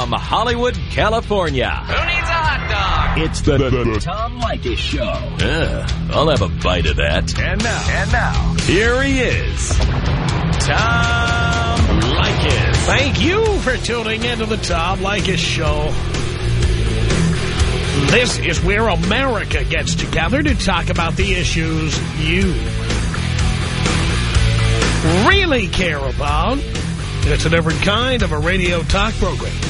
from Hollywood, California. Who needs a hot dog? It's the, the, the Tom Leykis Show. Yeah, I'll have a bite of that. And now, and now, here he is, Tom Leykis. Thank you for tuning into the Tom Leykis Show. This is where America gets together to talk about the issues you really care about. It's a different kind of a radio talk program.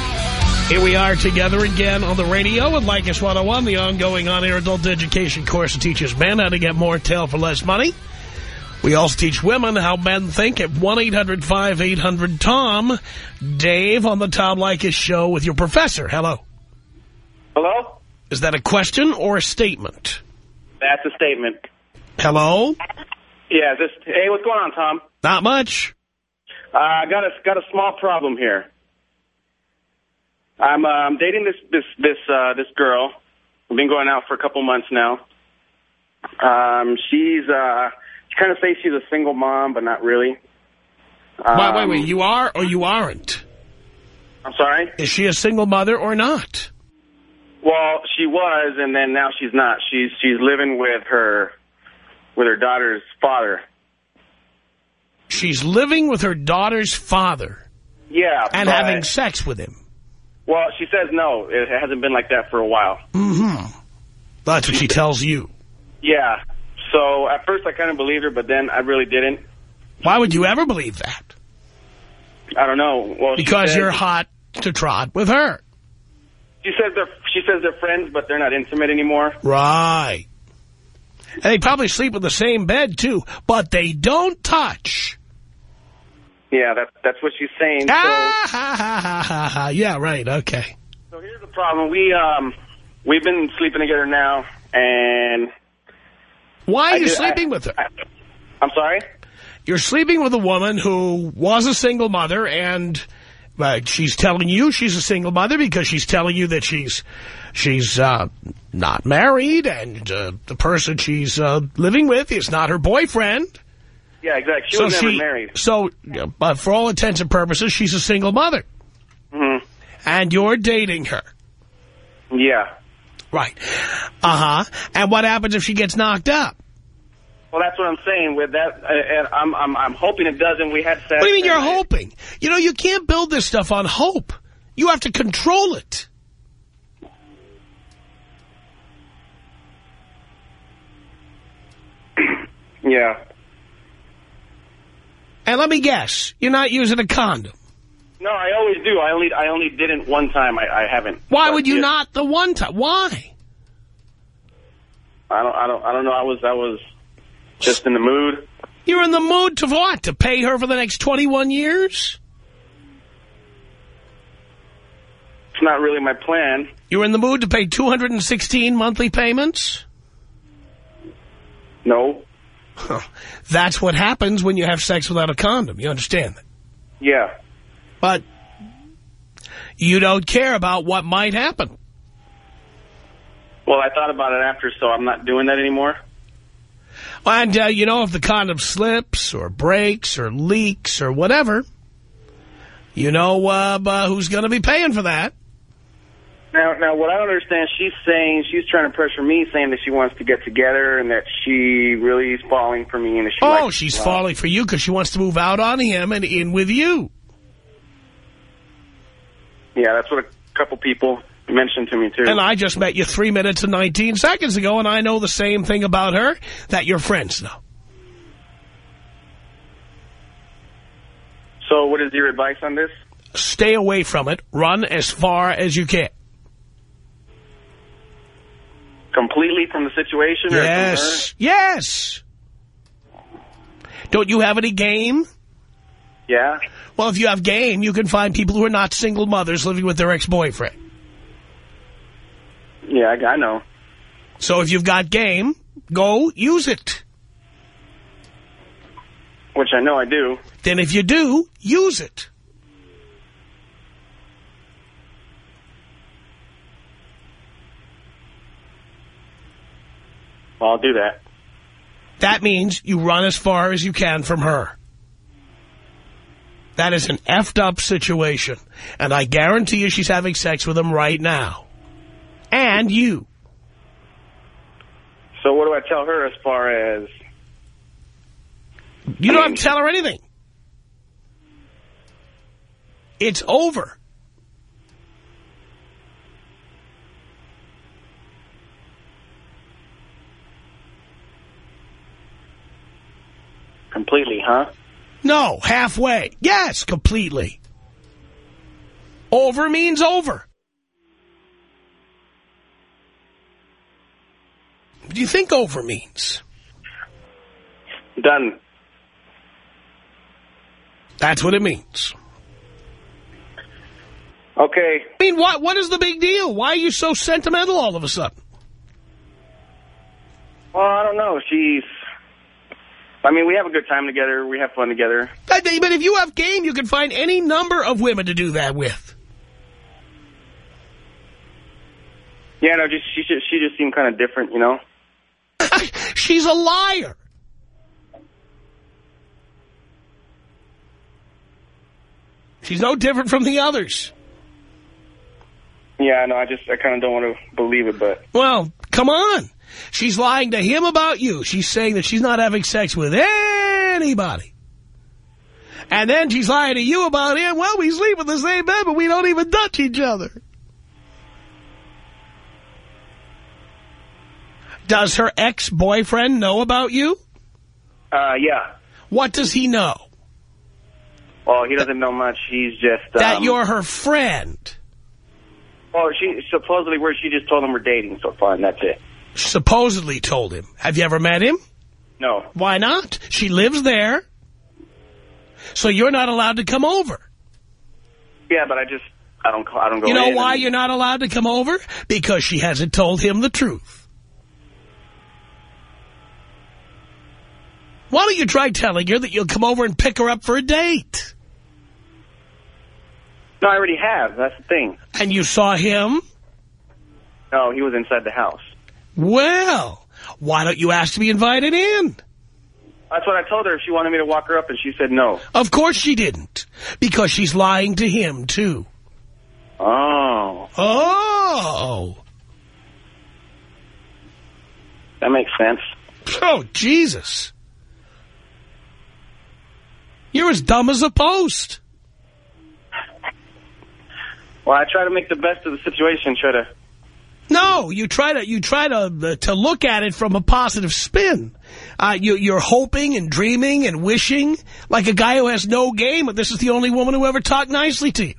Here we are together again on the radio with Leykis 101, the ongoing on-air adult education course that teaches men how to get more tail for less money. We also teach women how men think at 1-800-5800-TOM. Dave on the Tom Leykis show with your professor. Hello. Hello? Is that a question or a statement? That's a statement. Hello? Yeah, this. Hey, what's going on, Tom? Not much. Uh, I got a got a small problem here. I'm uh, I'm dating this this this uh, this girl. We've been going out for a couple months now. Um, she's uh, she kind of says she's a single mom, but not really. Um, wait, wait, wait. You are or you aren't? I'm sorry. Is she a single mother or not? Well, she was, and then now she's not. She's she's living with her with her daughter's father. She's living with her daughter's father. Yeah. And having sex with him. Well, she says no. It hasn't been like that for a while. Mm-hmm. That's what she tells you. Yeah. So at first I kind of believed her, but then I really didn't. Why would you ever believe that? I don't know. Well, Because says, you're hot to trot with her. She says they're she says they're friends, but they're not intimate anymore. Right. And they probably sleep in the same bed, too. But they don't touch. Yeah, that's that's what she's saying. Ah, so, ha, ha, ha, ha, ha. Yeah, right. Okay. So here's the problem. We um we've been sleeping together now, and why are I you did, sleeping I, with her? I, I'm sorry. You're sleeping with a woman who was a single mother, and uh, she's telling you she's a single mother because she's telling you that she's she's uh, not married, and uh, the person she's uh, living with is not her boyfriend. Yeah, exactly. She so was never she, married. So, but for all intents and purposes, she's a single mother. Mm-hmm. And you're dating her. Yeah. Right. Uh-huh. And what happens if she gets knocked up? Well, that's what I'm saying. With that, and I'm I'm I'm hoping it doesn't. We had sex. What do you mean you're I, hoping? You know, you can't build this stuff on hope. You have to control it. Yeah. And let me guess, you're not using a condom. No, I always do. I only I only didn't one time. I, I haven't. Why would you not the one time? Why? I don't. I don't. I don't know. I was. I was just in the mood. You're in the mood to what? To pay her for the next 21 years? It's not really my plan. You're in the mood to pay 216 monthly payments? No. That's what happens when you have sex without a condom. You understand that? Yeah. But you don't care about what might happen. Well, I thought about it after, so I'm not doing that anymore. And, uh, you know, if the condom slips or breaks or leaks or whatever, you know uh, who's going to be paying for that. Now, now, what I don't understand, she's saying, she's trying to pressure me, saying that she wants to get together and that she really is falling for me. and that she Oh, she's falling for you because she wants to move out on him and in with you. Yeah, that's what a couple people mentioned to me, too. And I just met you three minutes and 19 seconds ago, and I know the same thing about her that your friends know. So what is your advice on this? Stay away from it. Run as far as you can. Completely from the situation? Or Yes. Yes. Don't you have any game? Yeah. Well, if you have game, you can find people who are not single mothers living with their ex-boyfriend. Yeah, I, I know. So if you've got game, go use it. Which I know I do. Then if you do, use it. I'll do that. That means you run as far as you can from her. That is an effed up situation. And I guarantee you she's having sex with him right now. And you. So what do I tell her as far as... You don't have to tell her anything. It's over. Completely, huh? No, halfway. Yes, completely. Over means over. What do you think over means? Done. That's what it means. Okay. I mean, what what is the big deal? Why are you so sentimental all of a sudden? Well, I don't know. She's... I mean, we have a good time together. We have fun together. But if you have game, you can find any number of women to do that with. Yeah, no, just she just, she just seemed kind of different, you know? She's a liar. She's no different from the others. Yeah, no, I just, I kind of don't want to believe it, but... Well, come on. She's lying to him about you. She's saying that she's not having sex with anybody. And then she's lying to you about him. Well, we sleep in the same bed, but we don't even touch each other. Does her ex-boyfriend know about you? Uh, yeah. What does he know? Well, he doesn't know much. He's just... That um, you're her friend. Well, she supposedly where she just told him we're dating so fine, that's it. Supposedly told him. Have you ever met him? No. Why not? She lives there. So you're not allowed to come over. Yeah, but I just, I don't, I don't go You know why and- you're not allowed to come over? Because she hasn't told him the truth. Why don't you try telling her that you'll come over and pick her up for a date? No, I already have. That's the thing. And you saw him? No, he was inside the house. Well, why don't you ask to be invited in? That's what I told her she wanted me to walk her up, and she said no. Of course she didn't. Because she's lying to him, too. Oh, Oh. that makes sense. Oh, Jesus. You're as dumb as a post. Well, I try to make the best of the situation, try to... No, you try to you try to to look at it from a positive spin. Uh, you, you're hoping and dreaming and wishing like a guy who has no game, but this is the only woman who ever talked nicely to you.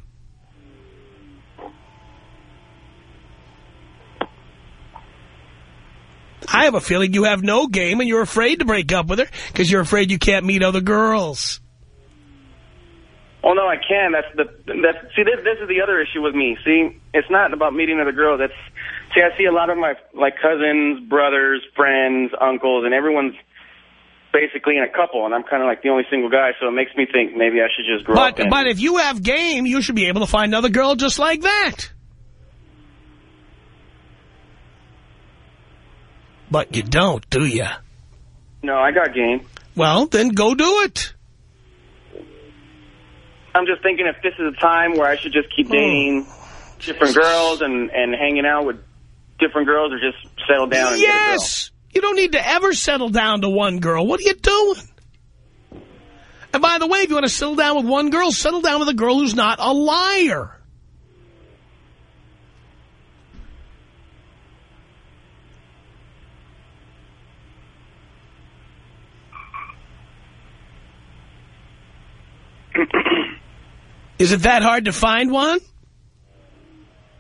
I have a feeling you have no game and you're afraid to break up with her because you're afraid you can't meet other girls. Oh, no, I can. That's the... That's, see, this, this is the other issue with me. See, it's not about meeting other girls. That's... See, I see a lot of my, like, cousins, brothers, friends, uncles, and everyone's basically in a couple, and I'm kind of like the only single guy, so it makes me think maybe I should just grow But up. but if you have game, you should be able to find another girl just like that. But you don't, do you? No, I got game. Well, then go do it. I'm just thinking if this is a time where I should just keep hmm. dating different girls and, and hanging out with different girls or just settle down and get a girl. Yes. You don't need to ever settle down to one girl. What are you doing? And by the way, if you want to settle down with one girl, settle down with a girl who's not a liar. Is it that hard to find one?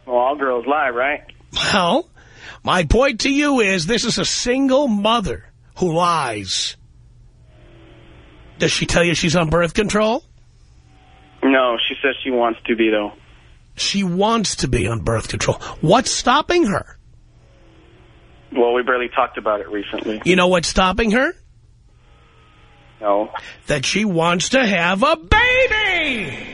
Well, all girls lie, right? Well, my point to you is this is a single mother who lies. Does she tell you she's on birth control? No, she says she wants to be, though. She wants to be on birth control. What's stopping her? Well, we barely talked about it recently. You know what's stopping her? No. That she wants to have a baby!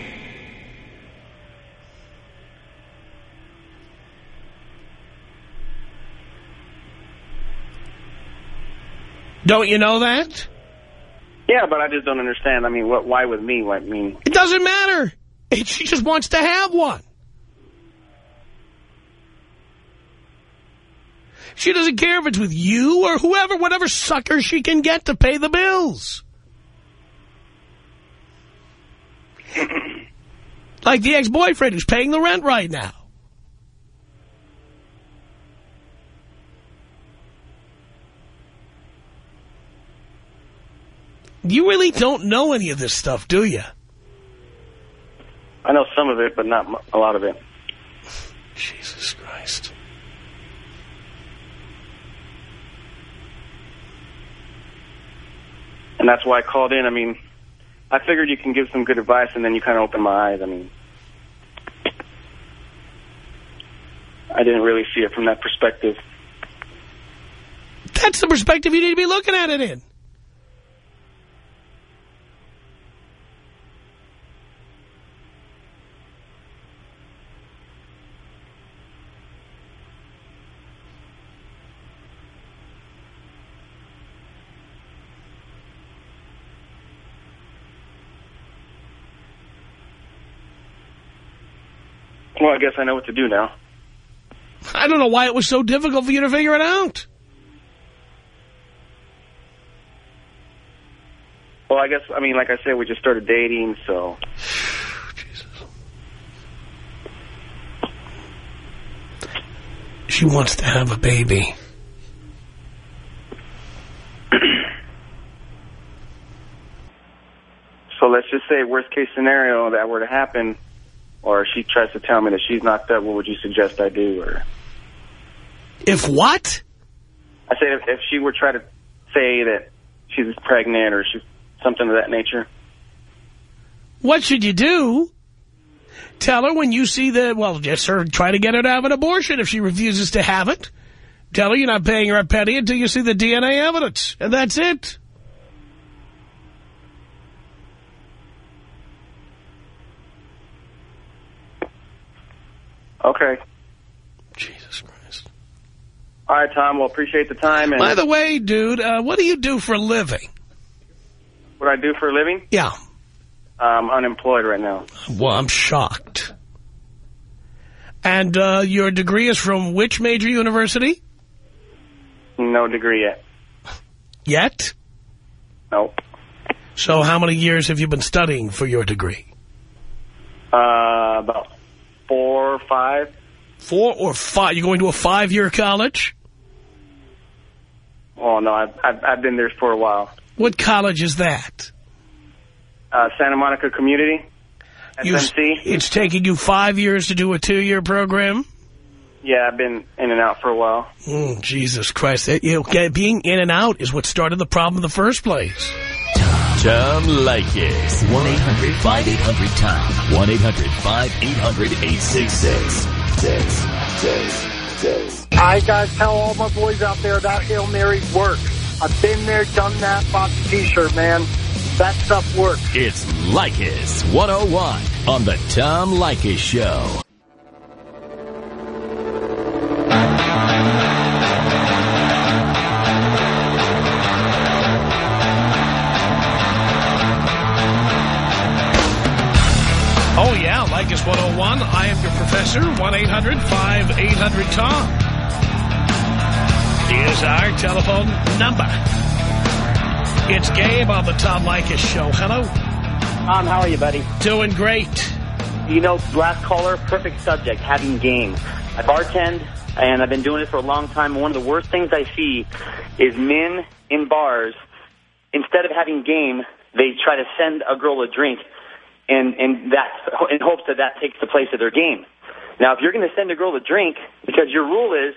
Don't you know that? Yeah, but I just don't understand. I mean, what? why with me? What, I mean... It doesn't matter. It, she just wants to have one. She doesn't care if it's with you or whoever, whatever sucker she can get to pay the bills. like the ex-boyfriend who's paying the rent right now. You really don't know any of this stuff, do you? I know some of it, but not a lot of it. Jesus Christ. And that's why I called in. I mean, I figured you can give some good advice, and then you kind of open my eyes. I mean, I didn't really see it from that perspective. That's the perspective you need to be looking at it in. Well, I guess I know what to do now. I don't know why it was so difficult for you to figure it out. Well, I guess, I mean, like I said, we just started dating, so... Jesus. She wants to have a baby. so let's just say, worst case scenario, that were to happen, or she tries to tell me that she's not that, what would you suggest I do? Or If what? I said if, if she were try to say that she's pregnant or she's something of that nature. What should you do? Tell her when you see the, well, just her, try to get her to have an abortion if she refuses to have it. Tell her you're not paying her a penny until you see the DNA evidence. And that's it. Okay. Jesus Christ. All right, Tom. Well, appreciate the time. And By the way, dude, uh, what do you do for a living? what I do for a living, Yeah. I'm unemployed right now. Well, I'm shocked. And uh, your degree is from which major university? No degree yet. Yet? Nope. So how many years have you been studying for your degree? Uh, about four or five. Four or five? You're going to a five-year college? Oh no, I've, I've I've been there for a while. What college is that? Uh, Santa Monica Community, You- it's taking you five years to do a two-year program? Yeah, I've been in and out for a while. Mm, Jesus Christ. It- you know, being in and out is what started the problem in the first place. Tom Leykis. 1-800-5800-TOM. 1-800-5800-866. I gotta tell all my boys out there that Hail Mary works. I've been there, done that, bought the t-shirt, man. That stuff works. It's Leykis 101 on the Tom Leykis Show. 101. I am your professor. 1-800-5800-TOM is our telephone number. It's Gabe on the Tom Leykis Show. Hello. Tom, how are you, buddy? Doing great. You know, last caller, perfect subject, having game. I bartend, and I've been doing it for a long time. One of the worst things I see is men in bars, instead of having game, they try to send a girl a drink and, and that, in hopes that that takes the place of their game. Now, if you're going to send a girl a drink because your rule is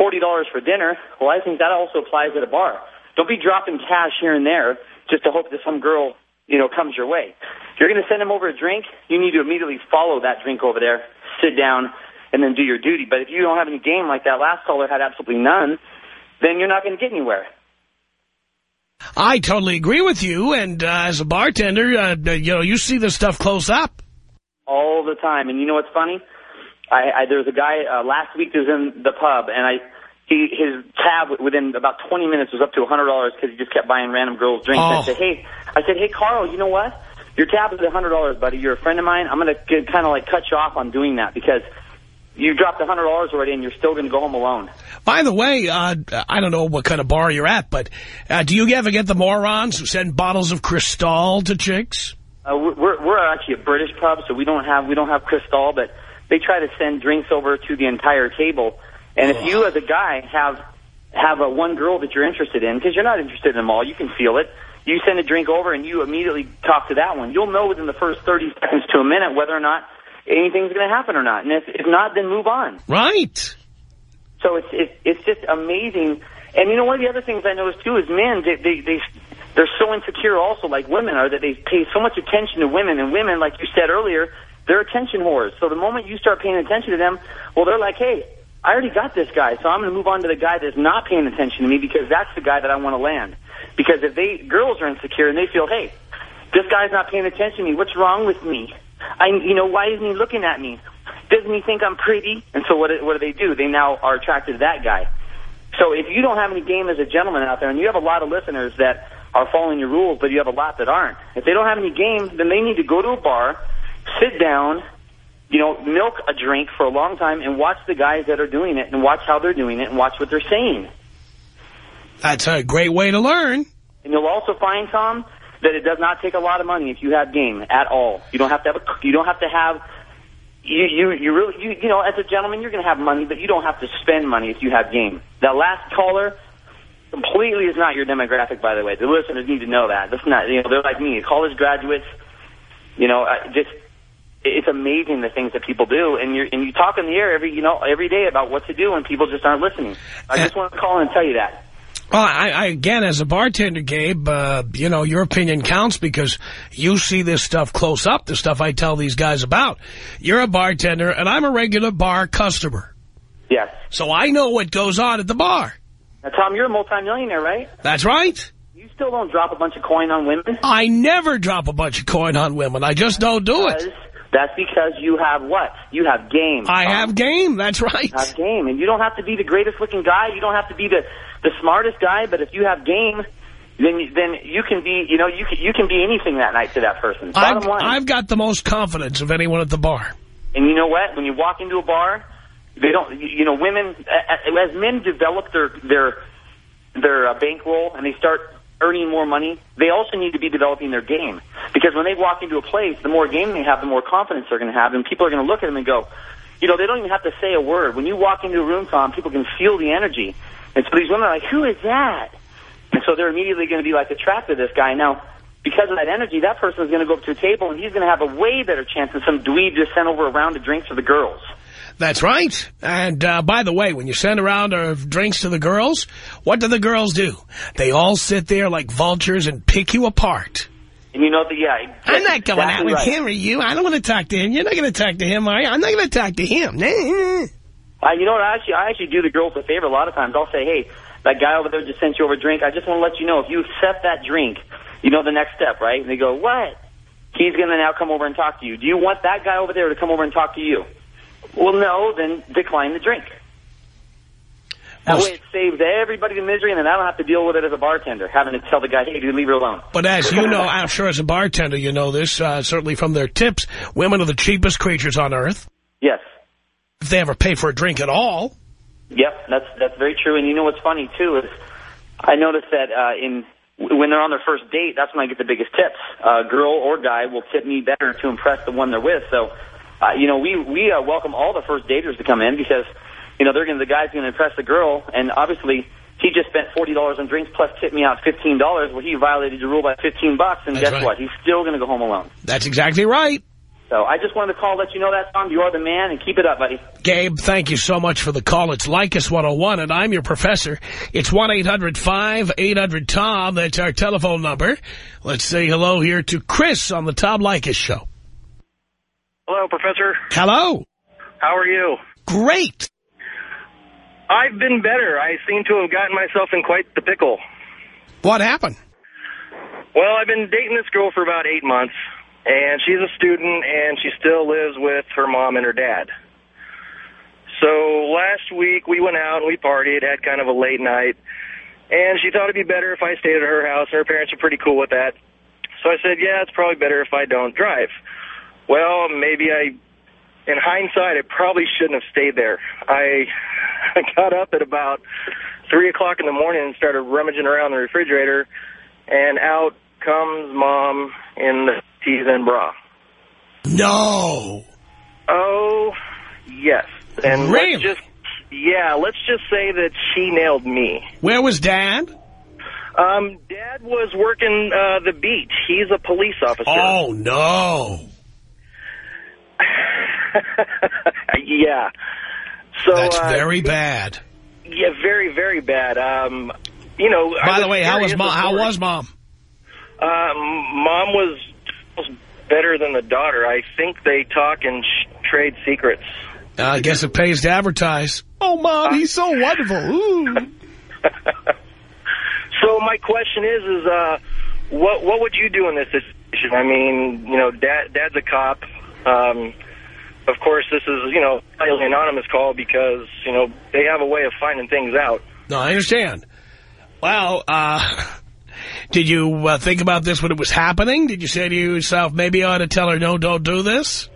$40 for dinner, well, I think that also applies at a bar. Don't be dropping cash here and there just to hope that some girl, you know, comes your way. If you're going to send them over a drink, you need to immediately follow that drink over there, sit down, and then do your duty. But if you don't have any game like that last caller had absolutely none, then you're not going to get anywhere. I totally agree with you. And uh, as a bartender, uh, you know, you see this stuff close up. All the time. And you know what's funny? I, I There was a guy uh, last week that was in the pub, and I he his tab within about 20 minutes was up to $100 because he just kept buying random girls drinks. Oh. I said, hey, I said, hey, Carl, you know what? Your tab is $100, buddy. You're a friend of mine. I'm going to kind of like cut you off on doing that because you dropped a $100 already and you're still going to go home alone. By the way, uh, I don't know what kind of bar you're at, but uh, do you ever get the morons who send bottles of Cristal to chicks? Uh, we're we're actually a British pub, so we don't have we don't have Cristal, but they try to send drinks over to the entire table. And if you, as a guy, have have a one girl that you're interested in, because you're not interested in them all, you can feel it. You send a drink over and you immediately talk to that one. You'll know within the first 30 seconds to a minute whether or not anything's going to happen or not. And if, if not, then move on. Right. So it's it's it's just amazing. And you know, one of the other things I noticed too is men they they, they they're so insecure also, like women are, that they pay so much attention to women. And women, like you said earlier, they're attention whores. So the moment you start paying attention to them, well, they're like, hey, I already got this guy, so I'm going to move on to the guy that's not paying attention to me because that's the guy that I want to land. Because if they girls are insecure and they feel, hey, this guy's not paying attention to me, what's wrong with me? I, you know, why isn't he looking at me? Doesn't he think I'm pretty? And so what, what do they do? They now are attracted to that guy. So if you don't have any game as a gentleman out there, and you have a lot of listeners that are following your rules, but you have a lot that aren't, if they don't have any game, then they need to go to a bar, sit down, you know, milk a drink for a long time and watch the guys that are doing it and watch how they're doing it and watch what they're saying. That's a great way to learn. And you'll also find, Tom, that it does not take a lot of money if you have game at all. You don't have to have a, you don't have to have you you you really you you know as a gentleman you're going to have money, but you don't have to spend money if you have game. That last caller completely is not your demographic, by the way. The listeners need to know that. That's not you know they're like me, college graduates. You know, I just it's amazing the things that people do, and you and you talk in the air every you know every day about what to do, and people just aren't listening. I just want to call and tell you that. Well, I, I again, as a bartender, Gabe, uh, you know, your opinion counts because you see this stuff close up, the stuff I tell these guys about. You're a bartender, and I'm a regular bar customer. Yes. So I know what goes on at the bar. Now, Tom, you're a multimillionaire, right? That's right. You still don't drop a bunch of coin on women? I never drop a bunch of coin on women. I just don't do Because- it. That's because you have what? You have game. I Tom. have game. That's right. You have game, and you don't have to be the greatest looking guy. You don't have to be the the smartest guy. But if you have game, then you- then you can be. You know, you can you can be anything that night to that person. Bottom I've, line. I've got the most confidence of anyone at the bar. And you know what? When you walk into a bar, they don't. You you know, women as men develop their their their uh, bankroll and they start earning more money, they also need to be developing their game. Because when they walk into a place, the more game they have, the more confidence they're going to have, and people are going to look at them and go, you know, they don't even have to say a word. When you walk into a room, Tom, people can feel the energy. And so these women are like, who is that? And so they're immediately going to be like attracted to this guy. Now, because of that energy, that person is going to go up to a table and he's going to have a way better chance than some dweeb just sent over a round of drinks for the girls. That's right. And uh, by the way, when you send around uh, drinks to the girls, what do the girls do? They all sit there like vultures and pick you apart. And you know that, yeah. I'm not going out with right. him or you. I don't want to talk to him. You're not going to talk to him, are you? I'm not going to talk to him. Uh, you know what? I actually, I actually do the girls a favor a lot of times. I'll say, hey, that guy over there just sent you over a drink. I just want to let you know if you accept that drink, you know the next step, right? And they go, what? He's going to now come over and talk to you. Do you want that guy over there to come over and talk to you? Well, no, then decline the drink. That way it saves everybody the misery, and then I don't have to deal with it as a bartender, having to tell the guy, hey, dude, leave her alone. But as you know, I'm sure as a bartender, you know this, uh, certainly from their tips, women are the cheapest creatures on earth. Yes. If they ever pay for a drink at all. Yep, that's that's very true. And you know what's funny too is I noticed that uh, in when they're on their first date, that's when I get the biggest tips. Uh, girl or guy will tip me better to impress the one they're with. So, uh, you know, we we uh, welcome all the first daters to come in because you know they're going to the guy's going to impress the girl, and obviously. He just spent forty dollars on drinks plus tipped me out fifteen dollars. Well, he violated the rule by fifteen bucks, and That's guess right. what? He's still going to go home alone. That's exactly right. So I just wanted to call, let you know that, Tom. You are the man, and keep it up, buddy. Gabe, thank you so much for the call. It's Leykis 101, and I'm your professor. It's 1-800-5800-TOM. That's our telephone number. Let's say hello here to Chris on the Tom Leykis Show. Hello, Professor. Hello. How are you? Great. I've been better. I seem to have gotten myself in quite the pickle. What happened? Well, I've been dating this girl for about eight months, and she's a student, and she still lives with her mom and her dad. So last week we went out and we partied, had kind of a late night, and she thought it'd be better if I stayed at her house, and her parents are pretty cool with that. So I said, yeah, it's probably better if I don't drive. Well, maybe I, in hindsight, I probably shouldn't have stayed there. I, I got up at about 3 o'clock in the morning and started rummaging around the refrigerator, and out comes Mom in the tees and bra. No. Oh, yes. And really? let's just, yeah, let's just say that she nailed me. Where was Dad? Um, Dad was working uh, the beat. He's a police officer. Oh, no. yeah. So That's uh, very bad. Yeah, very, very bad. Um, you know. By the way, how was mom? How was mom? Um, mom was better than the daughter. I think they talk and sh trade secrets. Uh, I guess it pays to advertise. Oh, mom, he's so wonderful. Ooh. So my question is, is uh, what what would you do in this situation? I mean, you know, dad dad's a cop. Um, of course, this is you know highly anonymous call because you know they have a way of finding things out. No, I understand. Well, uh, did you uh, think about this when it was happening? Did you say to yourself, maybe I ought to tell her, no, don't do this?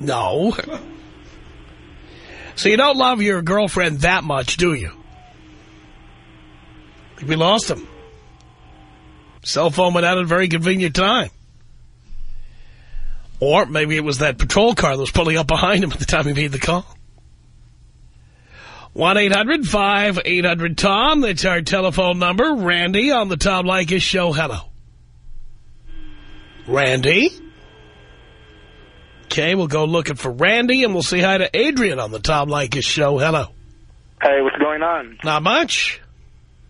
No. So you don't love your girlfriend that much, do you? We lost him. Cell phone went out at a very convenient time. Or maybe it was that patrol car that was pulling up behind him at the time he made the call. 1-800-5800-TOM. That's our telephone number. Randy on the Tom Leykis show. Hello. Randy? Okay, we'll go looking for Randy, and we'll say hi to Adrian on the Tom Leykis show. Hello. Hey, what's going on? Not much.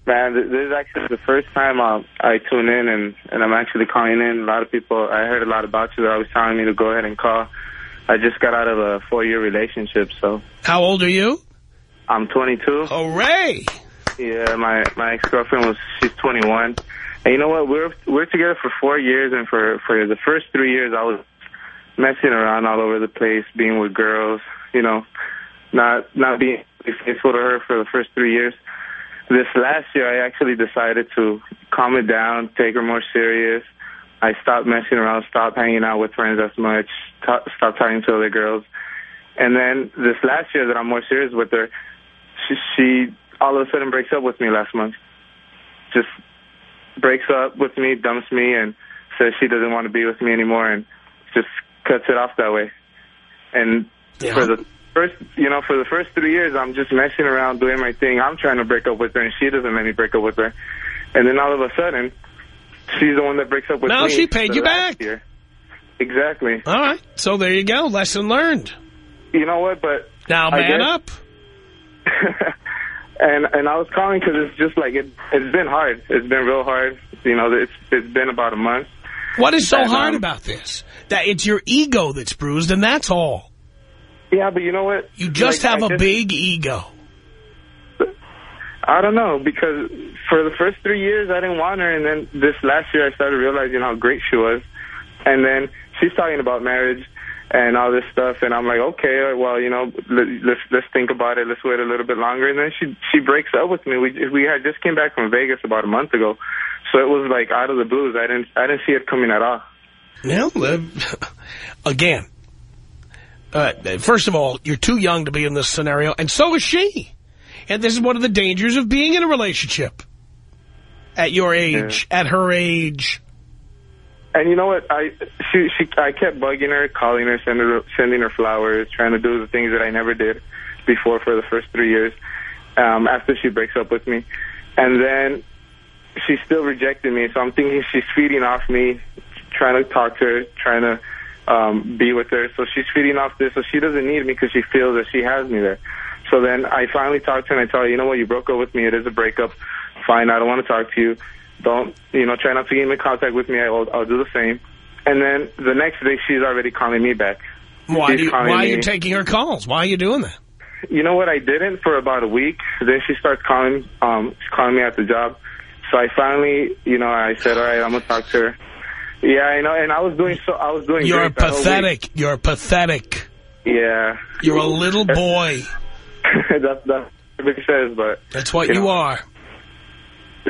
Man, this is actually the first time uh, I tune in, and, and I'm actually calling in. A lot of people, I heard a lot about you. That was telling me to go ahead and call. I just got out of a four-year relationship, so How old are you? I'm 22. Hooray! Yeah, my my ex-girlfriend was she's 21. And you know what? We're we're together for four years, and for for the first three years, I was messing around all over the place, being with girls. You know, not not being faithful to her for the first three years. This last year, I actually decided to calm it down, take her more serious. I stopped messing around, stopped hanging out with friends as much, stopped talking to other girls. And then this last year that I'm more serious with her, she, she all of a sudden breaks up with me last month. Just breaks up with me, dumps me, and says she doesn't want to be with me anymore, and just cuts it off that way. And Yeah. for the first, you know, for the first three years, I'm just messing around, doing my thing. I'm trying to break up with her, and she doesn't let me break up with her. And then all of a sudden, she's the one that breaks up with me. No, she paid you back. Year. Exactly. All right, so there you go. Lesson learned. You know what? But Now, man up. and and I was calling because it's just like it. It's been hard. It's been real hard. You know, it's it's been about a month. What is so And, hard um, about this? That it's your ego that's bruised, and that's all. Yeah, but you know what? You just Like, have I a guess- big ego. I don't know because for the first three years I didn't want her, and then this last year I started realizing how great she was, and then she's talking about marriage and all this stuff, and I'm like, okay, well, you know, let, let's let's think about it. Let's wait a little bit longer, and then she she breaks up with me. We we had just came back from Vegas about a month ago, so it was like out of the blues. I didn't I didn't see it coming at all. Well, uh, again, uh, first of all, you're too young to be in this scenario, and so is she. And this is one of the dangers of being in a relationship. At your age, at her age. And you know what? I she she I kept bugging her, calling her, sending her sending her flowers, trying to do the things that I never did before for the first three years. Um, after she breaks up with me, and then she still rejected me. So I'm thinking she's feeding off me, trying to talk to her, trying to um, be with her. So she's feeding off this. So she doesn't need me because she feels that she has me there. So then I finally talk to her and I tell her, you know what? You broke up with me. It is a breakup. Fine. I don't want to talk to you don't, you know, try not to get in contact with me. I'll, I'll do the same. And then the next day, she's already calling me back. Why, do you, why are you taking her calls? Why are you doing that? you know what? I didn't for about a week. Then she starts calling, um, calling me at the job. So I finally, you know, I said, all right, I'm gonna talk to her. Yeah, I know, and I was doing so. I was doing. You're pathetic. You're pathetic. Yeah. You're a little boy. that's that's what it says, but That's what You you know. are.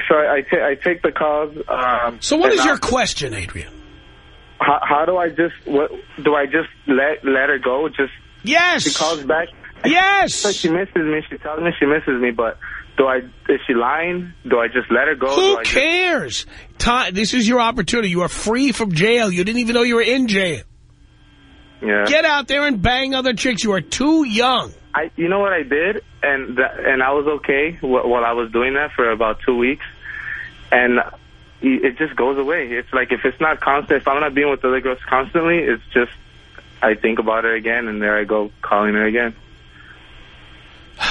So I, I, I take the calls. Um, So what is your I- question, Adrian? How, how do I just what do I just let let her go? Just Yes. she calls back. Yes. So she misses me. She tells me she misses me, but do I? Is she lying? Do I just let her go? Who I just- cares? This is your opportunity. You are free from jail. You didn't even know you were in jail. Yeah. Get out there and bang other chicks. You are too young. I, you know what I did, and that, and I was okay wh- while I was doing that for about two weeks, and it just goes away. It's like if it's not constant, if I'm not being with other girls constantly, it's just I think about her again, and there I go calling her again.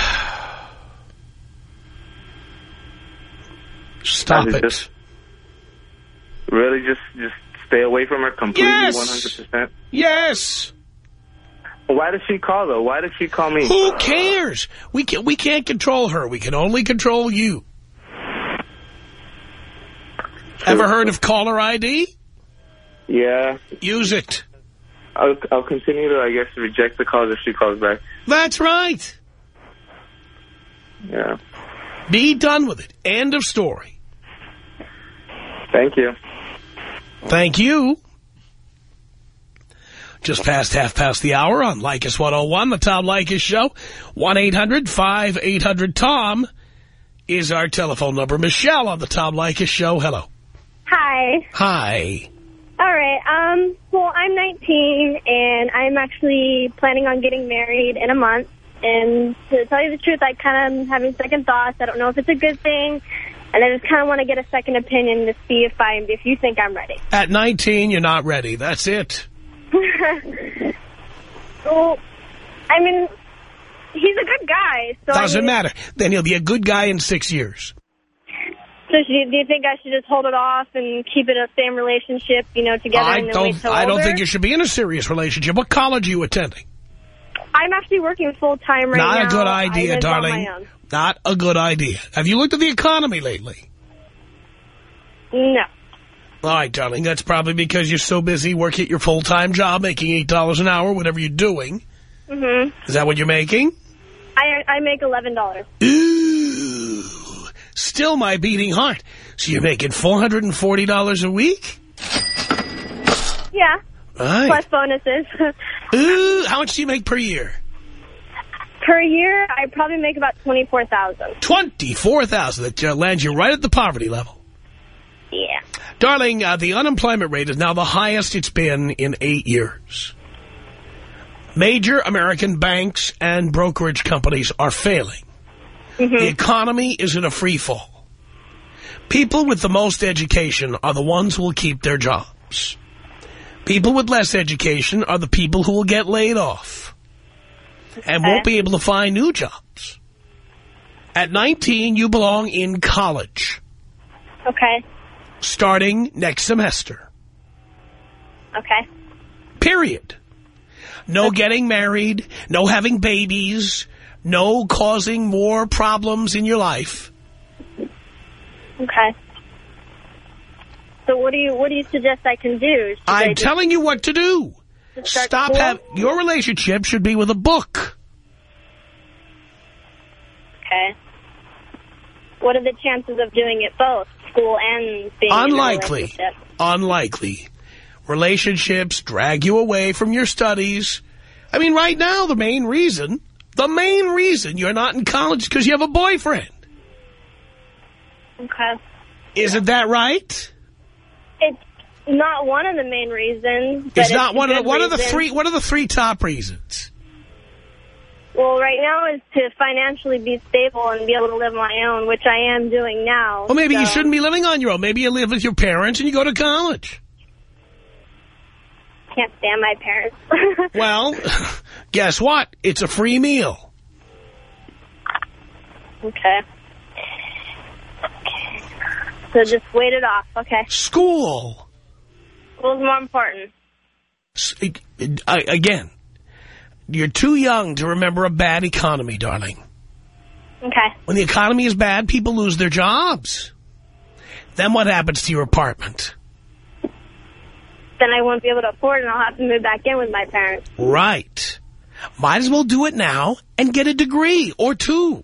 Stop it. this- Really, just just stay away from her completely, Yes. 100%. Yes. Why does she call though? Why does she call me? Who cares? We can we can't control her. We can only control you. Ever heard of caller ID? Yeah, Use it. I'll I'll continue to I guess reject the calls if she calls back. That's right. Yeah. Be done with it. End of story. Thank you. Thank you. Just past half past the hour on Leykis 101, the Tom Leykis Show. 1-800-5800-TOM is our telephone number. Michelle on the Tom Leykis Show. Hello. Hi. Hi. All right. Um. Well, I'm 19, and I'm actually planning on getting married in a month. And to tell you the truth, I kind of am having second thoughts. I don't know if it's a good thing, and I just kind of want to get a second opinion to see if I am if you think I'm ready. At 19, you're not ready. That's it. well, I mean, he's a good guy. So I Doesn't mean, matter. Then he'll be a good guy in six years. So do you, do you think I should just hold it off and keep it a same relationship, you know, together I and then don't. till I don't think you should be in a serious relationship. What college are you attending? I'm actually working full time right Not now. Not a good idea, live on my darling. Not a good idea. Have you looked at the economy lately? No. All right, darling. That's probably because you're so busy working at your full-time job, making $8 an hour, whatever you're doing. hmm Is that what you're making? I I make eleven dollars. Ooh. Still my beating heart. So you're making $440 a week? Yeah. Right. Plus bonuses. Ooh, how much do you make per year? per year, I probably make about twenty four thousand. 24000 That uh, lands you right at the poverty level. Yeah. Darling, uh, the unemployment rate is now the highest it's been in eight years. Major American banks and brokerage companies are failing. The economy is in a free fall. People with the most education are the ones who will keep their jobs. People with less education are the people who will get laid off and won't be able to find new jobs. At 19, you belong in college, Okay. starting next semester. Okay. Period. No getting married, no having babies, no causing more problems in your life. Okay. So what do you what do you suggest I can do? Should I'm telling you what to do. start Stop have your relationship should be with a book. Okay. What are the chances of doing it both, school and being Unlikely. relationship? Unlikely. Relationships drag you away from your studies. I mean, right now, the main reason, the main reason you're not in college is because you have a boyfriend. Okay. Isn't that right? Not one of the main reasons. It's not one of the, are the three, what are the three top reasons? Well, right now is to financially be stable and be able to live on my own, which I am doing now. Well, maybe you shouldn't be living on your own. Maybe you live with your parents and you go to college. Can't stand my parents. Well, guess what? It's a free meal. Okay. okay. So just wait it off. Okay. School. School's more important. I- Again, You're too young to remember a bad economy, darling. Okay. When the economy is bad, people lose their jobs. Then what happens to your apartment? Then I won't be able to afford it and I'll have to move back in with my parents. Right. Might as well do it now and get a degree or two.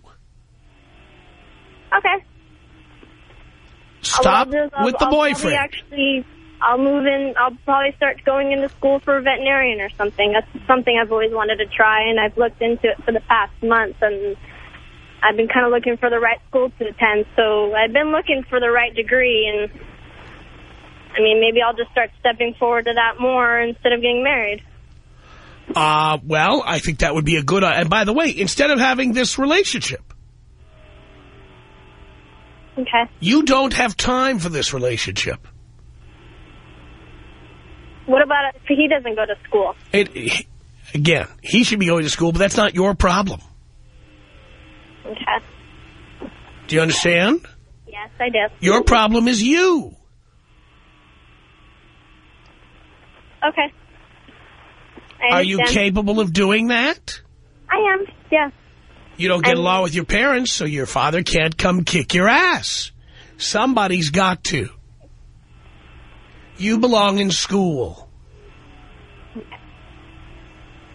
Okay. Stop I'll, I'll, with the I'll boyfriend. Actually, I'll move in. I'll probably start going into school for a veterinarian or something. That's something I've always wanted to try, and I've looked into it for the past month, and I've been kind of looking for the right school to attend. So I've been looking for the right degree, and I mean, maybe I'll just start stepping forward to that more instead of getting married. Uh, well, I think that would be a good... Uh, and by the way, instead of having this relationship, Okay. you don't have time for this relationship. What about if he doesn't go to school? It, again, he should be going to school, but that's not your problem. Okay. Do you understand? Yes, I do. Your problem is you. Okay. Are you capable of doing that? I am. Yeah. You don't get I'm- along with your parents, so your father can't come kick your ass. Somebody's got to. You belong in school.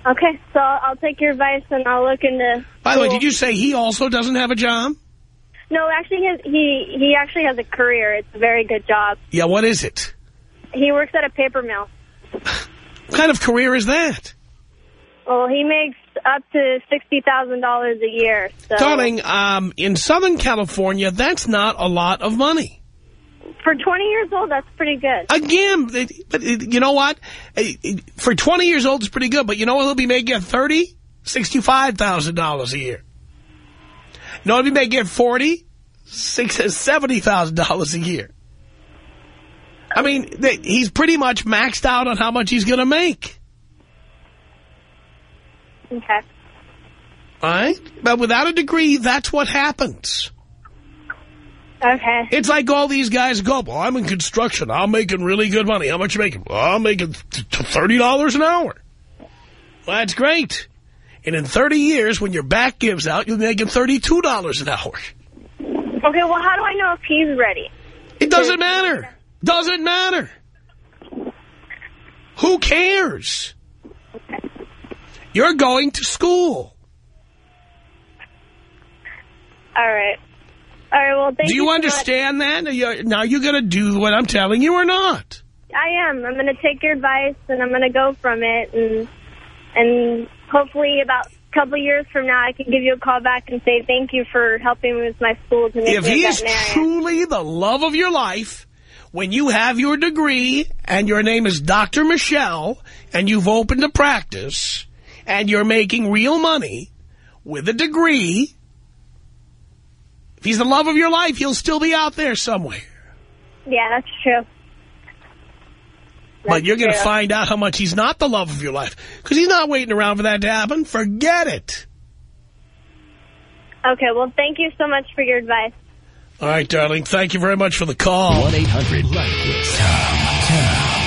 Okay, so I'll take your advice and I'll look into. By the way, did you say he also doesn't have a job? No, actually, his, he he actually has a career. It's a very good job. Yeah, what is it? He works at a paper mill. What kind of career is that? Well, he makes up to sixty thousand dollars a year. So Darling, um, in Southern California, that's not a lot of money. For twenty years old, that's pretty good. Again, but uh, you know what? It- it- For 20 years old, it's pretty good. But you know what he'll be making at 30? $65,000 a year. You know what he'll be making at 40? Six, $70,000 a year. I mean, he's pretty much maxed out on how much he's going to make. Okay. All right? But without a degree, that's what happens. Okay. It's like all these guys go, well, I'm in construction. I'm making really good money. How much you making? Well, I'm making t- t- $30 an hour. Well, that's great. And in 30 years, when your back gives out, you'll be making $32 an hour. Okay. Well, how do I know if he's ready? It doesn't matter. Doesn't matter. Who cares? You're going to school. All right. Right. Well, thank Do you. you much. understand that? Are you- Now you're going to do what I'm telling you or not? I am. I'm going to take your advice and I'm going to go from it and and hopefully about a couple years from now I can give you a call back and say thank you for helping me with my school to make If he is truly the love of your life, when you have your degree and your name is Dr. Michelle and you've opened a practice and you're making real money with a degree, he's the love of your life, he'll still be out there somewhere. Yeah, that's true. but you're going to find out how much he's not the love of your life because he's not waiting around for that to happen. Forget it. Okay, well, thank you so much for your advice. All right, darling. Thank you very much for the call. 1-800-LIKE-ITS.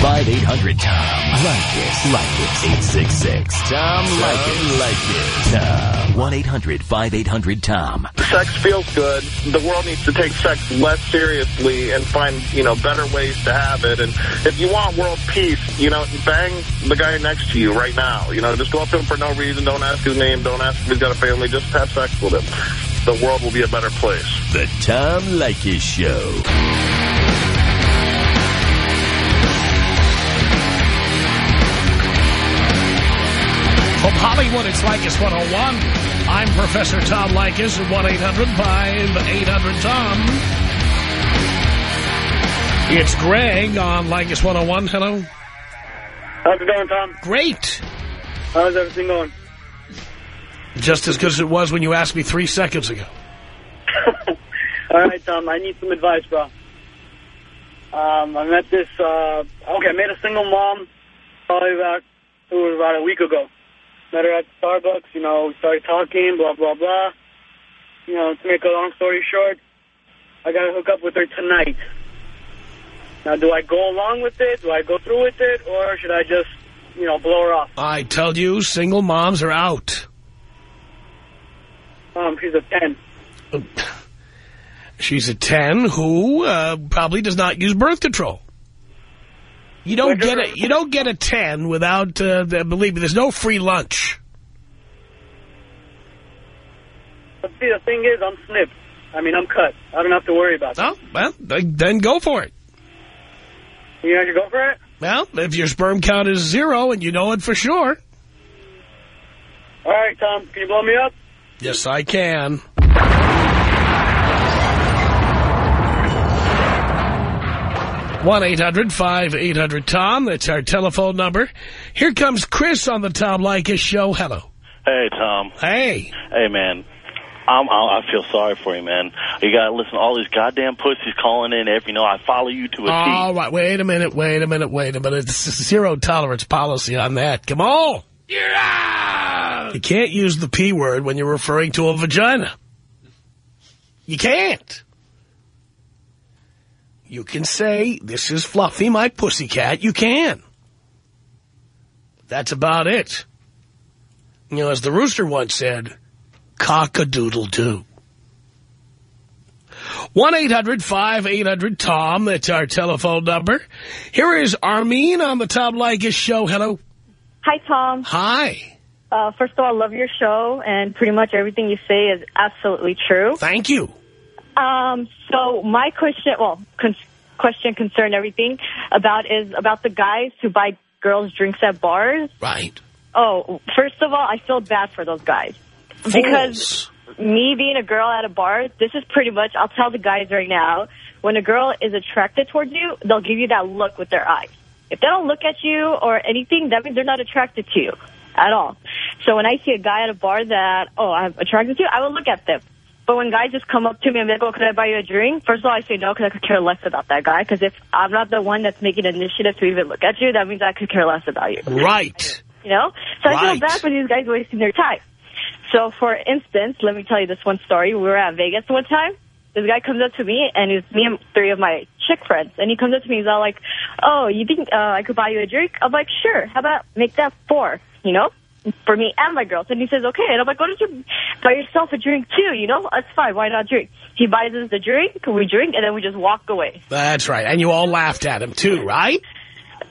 Tom. Tom. 5-800-TOM. Like it. 866-TOM. Like it. Like it. Tom. 1-800-5800-TOM. sex feels good. The world needs to take sex less seriously and find, you know, better ways to have it. And if you want world peace, you know, bang the guy next to you right now. You know, just go up to him for no reason. Don't ask his name. Don't ask if he's got a family. Just have sex with him. The world will be a better place. The Tom Leykis Show. Hollywood, it's Leykis 101. I'm Professor Tom Leykis at 1-800-5800-TOM. It's Greg on Leykis 101. Hello. How's it going, Tom? Great. How's everything going? Just as good as it was when you asked me three seconds ago. All right, Tom, I need some advice, bro. Um, I met this, uh, okay, I met a single mom probably about, it was about a week ago. Met her at Starbucks, you know, we started talking, blah, blah, blah. You know, to make a long story short, I got to hook up with her tonight. Now, do I go along with it? Do I go through with it? Or should I just you know, blow her off. I tell you, single moms are out. Um, she's a 10. She's a 10 who uh, probably does not use birth control. You don't get a you don't get a 10 without uh, believe me. There's no free lunch. But see, the thing is, I'm snipped. I mean, I'm cut. I don't have to worry about that. Oh, well, then go for it. You know, you go for it. Well, if your sperm count is zero and you know it for sure. All right, Tom. Can you blow me up? Yes, I can. One 800 tom That's our telephone number. Here comes Chris on the Tom Leykis show. Hello. Hey, Tom. Hey. Hey, man. I'm, I feel sorry for you, man. You got to listen to all these goddamn pussies calling in every, you know, I follow you to a T. All right, wait a minute, wait a minute, wait a minute. It's a zero tolerance policy on that. Come on. Yeah. You can't use the P word when you're referring to a vagina. You can't. You can say, this is Fluffy, my pussycat. You can. That's about it. You know, as the rooster once said, cock-a-doodle-doo. 1-800-5800-TOM. That's our telephone number. Here is Armin on the Tom Leykis show. Hello. Hi, Tom. Hi. Uh, first of all, I love your show, and pretty much everything you say is absolutely true. Thank you. Um, so my question, well, con question, concern, everything about is about the guys who buy girls drinks at bars. Right. Oh, first of all, I feel bad for those guys. Fools. Because me being a girl at a bar, this is pretty much, I'll tell the guys right now, when a girl is attracted towards you, they'll give you that look with their eyes. If they don't look at you or anything, that means they're not attracted to you at all. So when I see a guy at a bar that, oh, I'm attracted to, I will look at them. But when guys just come up to me and be like, oh, could I buy you a drink? First of all, I say no because I could care less about that guy. Because if I'm not the one that's making initiative to even look at you, that means I could care less about you. Right. You know? So I feel bad for these guys wasting their time. So, for instance, let me tell you this one story. We were at Vegas one time. This guy comes up to me, and it's me and three of my chick friends. And he comes up to me, he's all like, oh, you think uh, I could buy you a drink? I'm like, sure. How about make that four, you know? For me and my girls. And he says, okay. And I'm like, why don't you buy yourself a drink too, you know? That's fine. Why not drink? He buys us the drink, we drink, and then we just walk away. That's right. And you all laughed at him, too, right?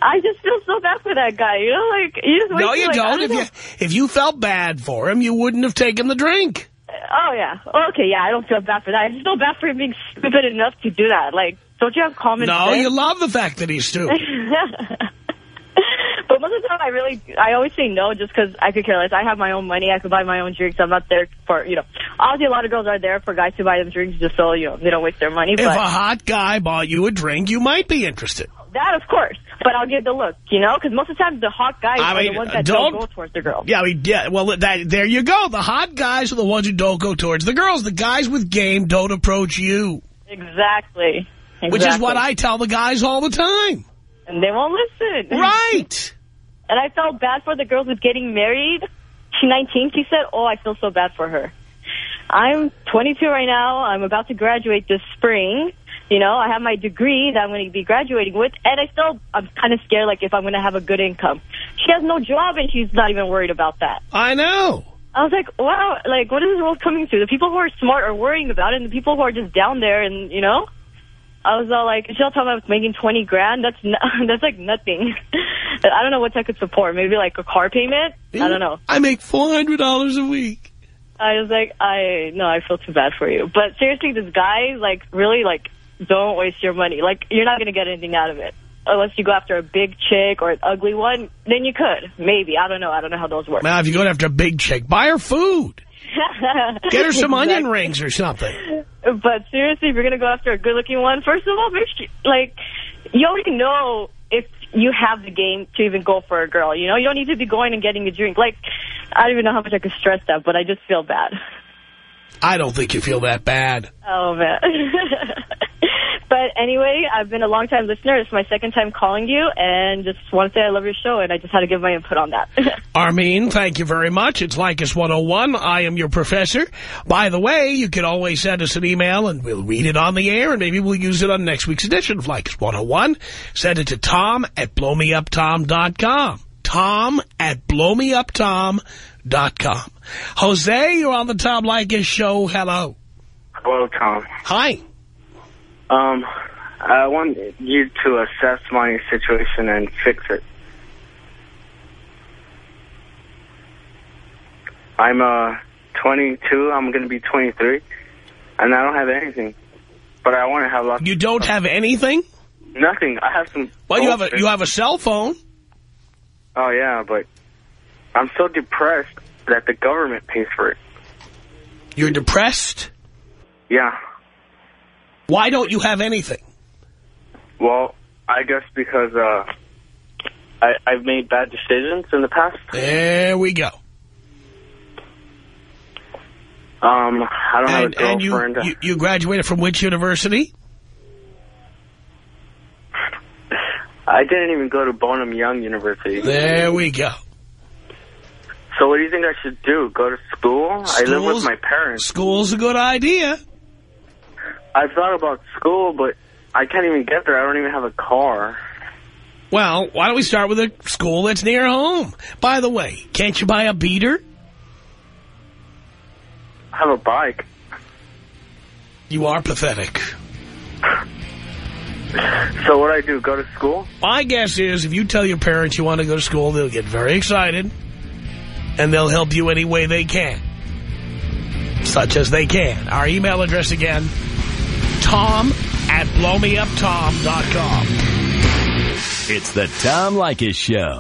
I just feel so bad for that guy, you know? Like, you just No, you like, don't. If know. you, if you felt bad for him, you wouldn't have taken the drink. Oh, yeah. Oh, okay, yeah, I don't feel bad for that. I just feel bad for him being stupid enough to do that. Like, don't you have common No, sense? you love the fact that he's stupid. but most of the time, I really, I always say no just because I could care less. I have my own money. I could buy my own drinks. I'm not there for, you know. Obviously, a lot of girls are there for guys to buy them drinks just so, you know, they don't waste their money. If but a hot guy bought you a drink, you might be interested. That, of course. But I'll give the look, you know? Because most of the time, the hot guys I are mean, the ones that don't- don't, go towards the girls. Yeah, I mean, yeah, well, that, there you go. The hot guys are the ones who don't go towards the girls. The guys with game don't approach you. Exactly. Which is what I tell the guys all the time. And they won't listen. Right. And I felt bad for the girl who's getting married. She's 19. She said, oh, I feel so bad for her. I'm 22 right now. I'm about to graduate this spring. You know, I have my degree that I'm going to be graduating with. And I still, I'm kind of scared, like, if I'm going to have a good income. She has no job, and she's not even worried about that. I know. I was like, wow, like, what is this world coming to? The people who are smart are worrying about it, and the people who are just down there and, you know? I was all like, she'll tell me I was making 20 grand. That's that's like nothing. I don't know what I could support. Maybe like a car payment. I don't know. I make $400 a week. I was like, I no, I feel too bad for you. But seriously, this guy, like, really, like, don't waste your money. Like, you're not gonna get anything out of it unless you go after a big chick or an ugly one. Then you could, maybe. I don't know. I don't know how those work. Now, if you go after a big chick, buy her food. Get her some onion rings or something. But seriously, if you're going to go after a good-looking one, first of all, make sure, like, you already know if you have the game to even go for a girl. You know, you don't need to be going and getting a drink. Like, I don't even know how much I could stress that, but I just feel bad. I don't think you feel that bad. Oh, man. but anyway, I've been a long-time listener. It's my second time calling you, and just want to say I love your show, and I just had to give my input on that. Armin, thank you very much. It's Leykis 101. I am your professor. By the way, you can always send us an email and we'll read it on the air and maybe we'll use it on next week's edition of Leykis 101. Send it to Tom at blowmeuptom.com. Tom dot com. Tom at blowmeuptom.com. Jose, you're on the Tom Leykis show. Hello. Hello, Tom. Hi. Um, I want you to assess my situation and fix it. I'm uh 22. I'm going to be 23, and I don't have anything. But I want to have lots. You don't have anything? Nothing. I have some. Well, you have a you have a cell phone. Oh yeah, but I'm so depressed that the government pays for it. You're depressed? Yeah. Why don't you have anything? Well, I guess because uh, I I've made bad decisions in the past. There we go. Um, I don't And, have a and you, you, you graduated from which university? I didn't even go to Brigham Young University. There we go. So what do you think I should do? Go to school? I live with my parents. School's a good idea. I've thought about school, but I can't even get there. I don't even have a car. Well, why don't we start with a school that's near home? By the way, can't you buy a beater? I have a bike. You are pathetic. So what I do? Go to school? My guess is if you tell your parents you want to go to school, they'll get very excited. And they'll help you any way they can. Such as they can. Our email address again, tom at blowmeuptom.com. It's the Tom Leykis Show.